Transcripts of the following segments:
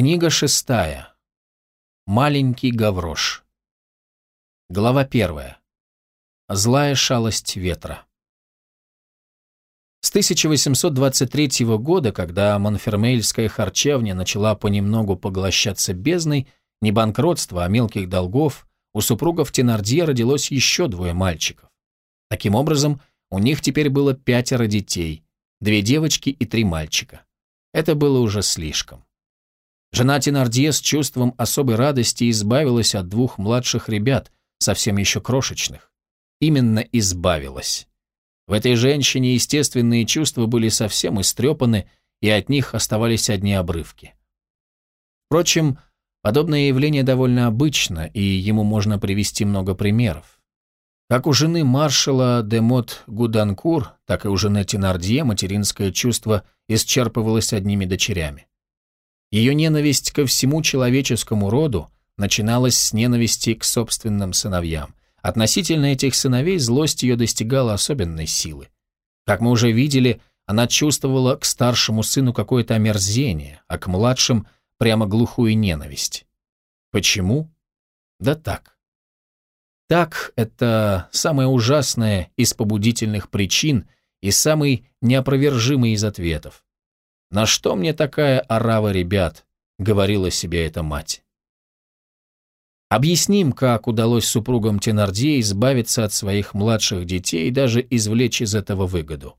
Книга шестая. Маленький Гаврош. Глава первая. Злая шалость ветра. С 1823 года, когда Монфермейльская харчевня начала понемногу поглощаться бездной, не банкротства, а мелких долгов, у супругов Тенардье родилось еще двое мальчиков. Таким образом, у них теперь было пятеро детей, две девочки и три мальчика. Это было уже слишком. Жена Тенардье с чувством особой радости избавилась от двух младших ребят, совсем еще крошечных. Именно избавилась. В этой женщине естественные чувства были совсем истрепаны, и от них оставались одни обрывки. Впрочем, подобное явление довольно обычно, и ему можно привести много примеров. Как у жены маршала Демот Гуданкур, так и у жены Тенардье материнское чувство исчерпывалось одними дочерями. Ее ненависть ко всему человеческому роду начиналась с ненависти к собственным сыновьям. Относительно этих сыновей злость ее достигала особенной силы. Как мы уже видели, она чувствовала к старшему сыну какое-то омерзение, а к младшим прямо глухую ненависть. Почему? Да так. Так – это самое ужасное из побудительных причин и самый неопровержимый из ответов. «На что мне такая орава ребят?» — говорила себе эта мать. Объясним, как удалось супругам Тенардье избавиться от своих младших детей и даже извлечь из этого выгоду.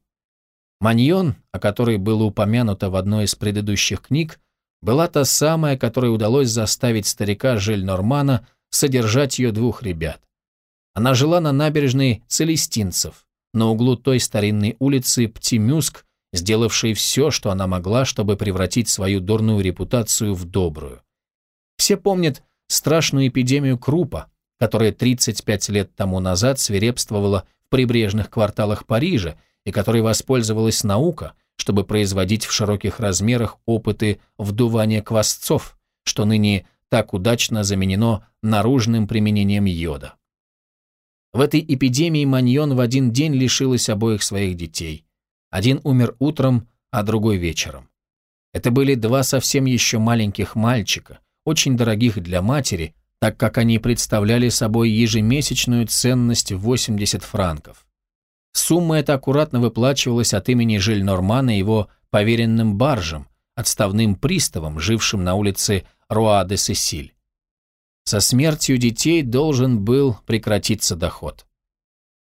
Маньон, о которой было упомянуто в одной из предыдущих книг, была та самая, которой удалось заставить старика Жиль-Нормана содержать ее двух ребят. Она жила на набережной Целестинцев, на углу той старинной улицы Птимюск, сделавшей все, что она могла, чтобы превратить свою дурную репутацию в добрую. Все помнят страшную эпидемию крупа, которая 35 лет тому назад свирепствовала в прибрежных кварталах Парижа и которой воспользовалась наука, чтобы производить в широких размерах опыты вдувания квасцов, что ныне так удачно заменено наружным применением йода. В этой эпидемии Маньон в один день лишилась обоих своих детей – один умер утром, а другой вечером. Это были два совсем еще маленьких мальчика, очень дорогих для матери, так как они представляли собой ежемесячную ценность в 80 франков. Сумма эта аккуратно выплачивалась от имени Жиль-Нормана его поверенным баржем, отставным приставом, жившим на улице Руа-де-Сесиль. Со смертью детей должен был прекратиться доход.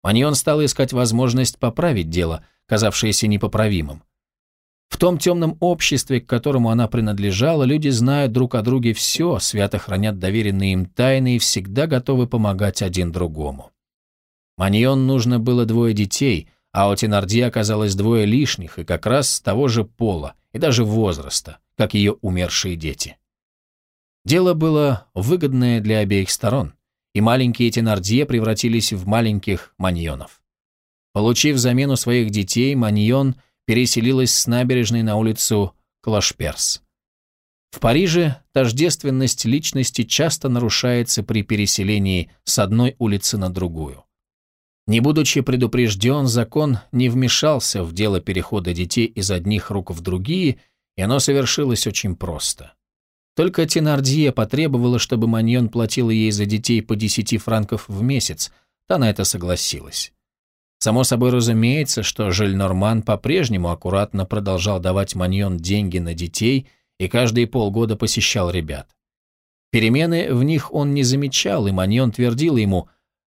Маньон стал искать возможность поправить дело – казавшееся непоправимым. В том темном обществе, к которому она принадлежала, люди знают друг о друге все, свято хранят доверенные им тайны и всегда готовы помогать один другому. Маньон нужно было двое детей, а у Тенарди оказалось двое лишних и как раз с того же пола и даже возраста, как ее умершие дети. Дело было выгодное для обеих сторон, и маленькие Тенардье превратились в маленьких маньонов. Получив замену своих детей, Маньон переселилась с набережной на улицу Клашперс. В Париже тождественность личности часто нарушается при переселении с одной улицы на другую. Не будучи предупрежден, закон не вмешался в дело перехода детей из одних рук в другие, и оно совершилось очень просто. Только Тенардье потребовала, чтобы Маньон платила ей за детей по 10 франков в месяц, та на это согласилась. Само собой разумеется, что Жильнорман по-прежнему аккуратно продолжал давать Маньон деньги на детей и каждые полгода посещал ребят. Перемены в них он не замечал, и Маньон твердил ему,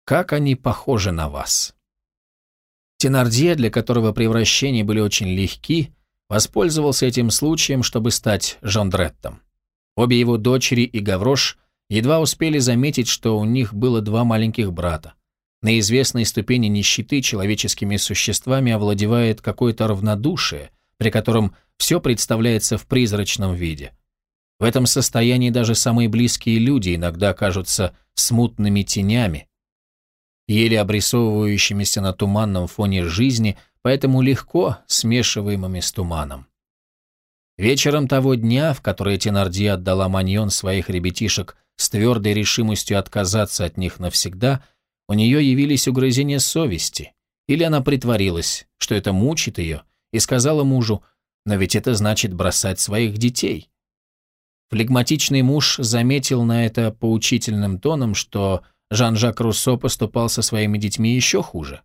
как они похожи на вас. Тенардье, для которого превращения были очень легки, воспользовался этим случаем, чтобы стать Жондреттом. Обе его дочери и Гаврош едва успели заметить, что у них было два маленьких брата. На известной ступени нищеты человеческими существами овладевает какое-то равнодушие, при котором все представляется в призрачном виде. В этом состоянии даже самые близкие люди иногда кажутся смутными тенями, еле обрисовывающимися на туманном фоне жизни, поэтому легко смешиваемыми с туманом. Вечером того дня, в который Тенарди отдала Маньон своих ребятишек с твердой решимостью отказаться от них навсегда, у нее явились угрызения совести, или она притворилась, что это мучит ее, и сказала мужу, но ведь это значит бросать своих детей. Флегматичный муж заметил на это поучительным тоном, что Жан-Жак Руссо поступал со своими детьми еще хуже.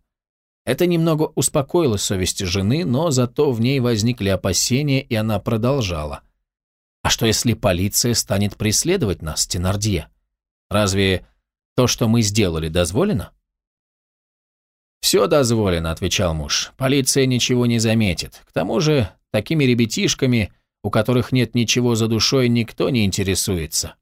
Это немного успокоило совесть жены, но зато в ней возникли опасения, и она продолжала. «А что, если полиция станет преследовать нас, Тенардье? Разве то, что мы сделали, дозволено?» «Все дозволено», — отвечал муж. «Полиция ничего не заметит. К тому же, такими ребятишками, у которых нет ничего за душой, никто не интересуется».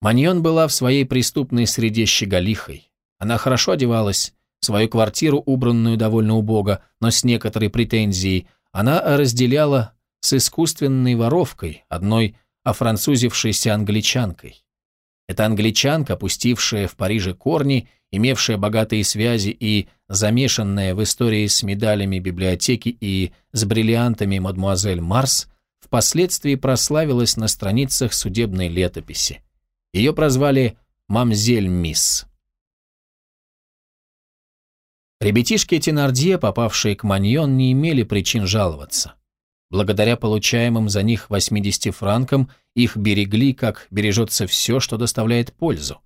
Маньон была в своей преступной среде щеголихой. Она хорошо одевалась, свою квартиру, убранную довольно убого, но с некоторой претензией, она разделяла с искусственной воровкой, одной офранцузившейся англичанкой. Эта англичанка, пустившая в Париже корни, имевшая богатые связи и замешанная в истории с медалями библиотеки и с бриллиантами мадмуазель Марс, впоследствии прославилась на страницах судебной летописи. Ее прозвали «Мамзель Мисс». Ребятишки Тенардье, попавшие к Маньон, не имели причин жаловаться. Благодаря получаемым за них 80 франкам их берегли, как бережется все, что доставляет пользу.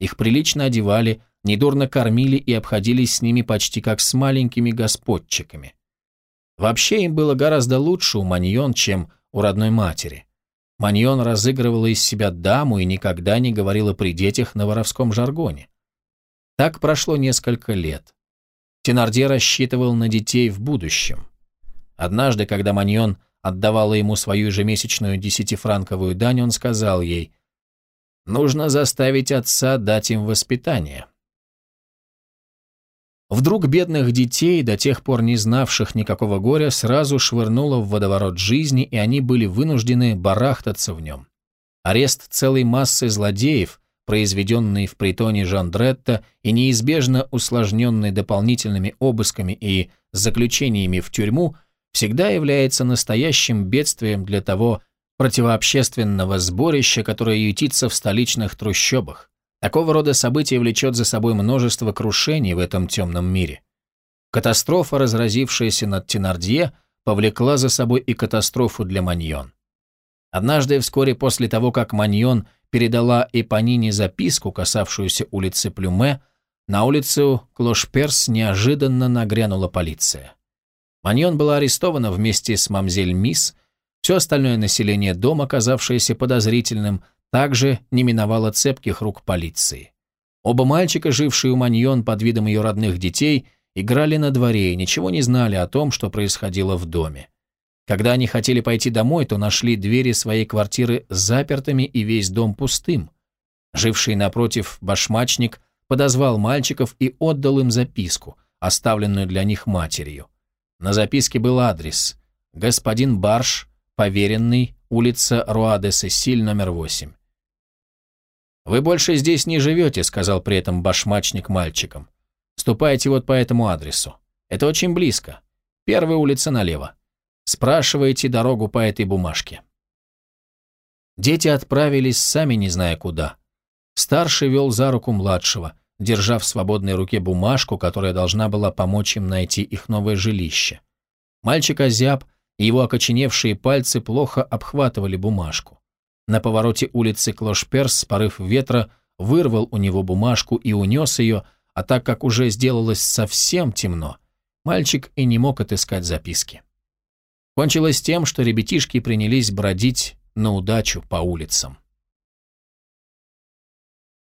Их прилично одевали, недурно кормили и обходились с ними почти как с маленькими господчиками. Вообще им было гораздо лучше у Маньон, чем у родной матери. Маньон разыгрывала из себя даму и никогда не говорила при детях на воровском жаргоне. Так прошло несколько лет. Тенардье рассчитывал на детей в будущем. Однажды, когда Маньон отдавала ему свою ежемесячную десятифранковую дань, он сказал ей, «Нужно заставить отца дать им воспитание». Вдруг бедных детей, до тех пор не знавших никакого горя, сразу швырнуло в водоворот жизни, и они были вынуждены барахтаться в нем. Арест целой массы злодеев, произведенный в притоне Жандретта и неизбежно усложненный дополнительными обысками и заключениями в тюрьму, всегда является настоящим бедствием для того противообщественного сборища, которое ютится в столичных трущобах. Такого рода события влечет за собой множество крушений в этом темном мире. Катастрофа, разразившаяся над Тенардье, повлекла за собой и катастрофу для Маньон. Однажды, вскоре после того, как Маньон передала Эпонине записку, касавшуюся улицы Плюме, на улицу Клошперс неожиданно нагрянула полиция. Маньон была арестована вместе с мамзель Мисс, все остальное население дома, оказавшееся подозрительным, также не миновало цепких рук полиции. Оба мальчика, жившие у Маньон под видом ее родных детей, играли на дворе и ничего не знали о том, что происходило в доме. Когда они хотели пойти домой, то нашли двери своей квартиры запертыми и весь дом пустым. Живший напротив башмачник подозвал мальчиков и отдал им записку, оставленную для них матерью. На записке был адрес «Господин Барш, поверенный, улица Руа-де-Сесиль, номер 8». «Вы больше здесь не живете», — сказал при этом башмачник мальчикам. «Ступайте вот по этому адресу. Это очень близко. Первая улица налево. Спрашивайте дорогу по этой бумажке». Дети отправились сами не зная куда. Старший вел за руку младшего, держа в свободной руке бумажку, которая должна была помочь им найти их новое жилище. Мальчик озяб, и его окоченевшие пальцы плохо обхватывали бумажку. На повороте улицы Клошперс, порыв ветра, вырвал у него бумажку и унес ее, а так как уже сделалось совсем темно, мальчик и не мог отыскать записки. Кончилось тем, что ребятишки принялись бродить на удачу по улицам.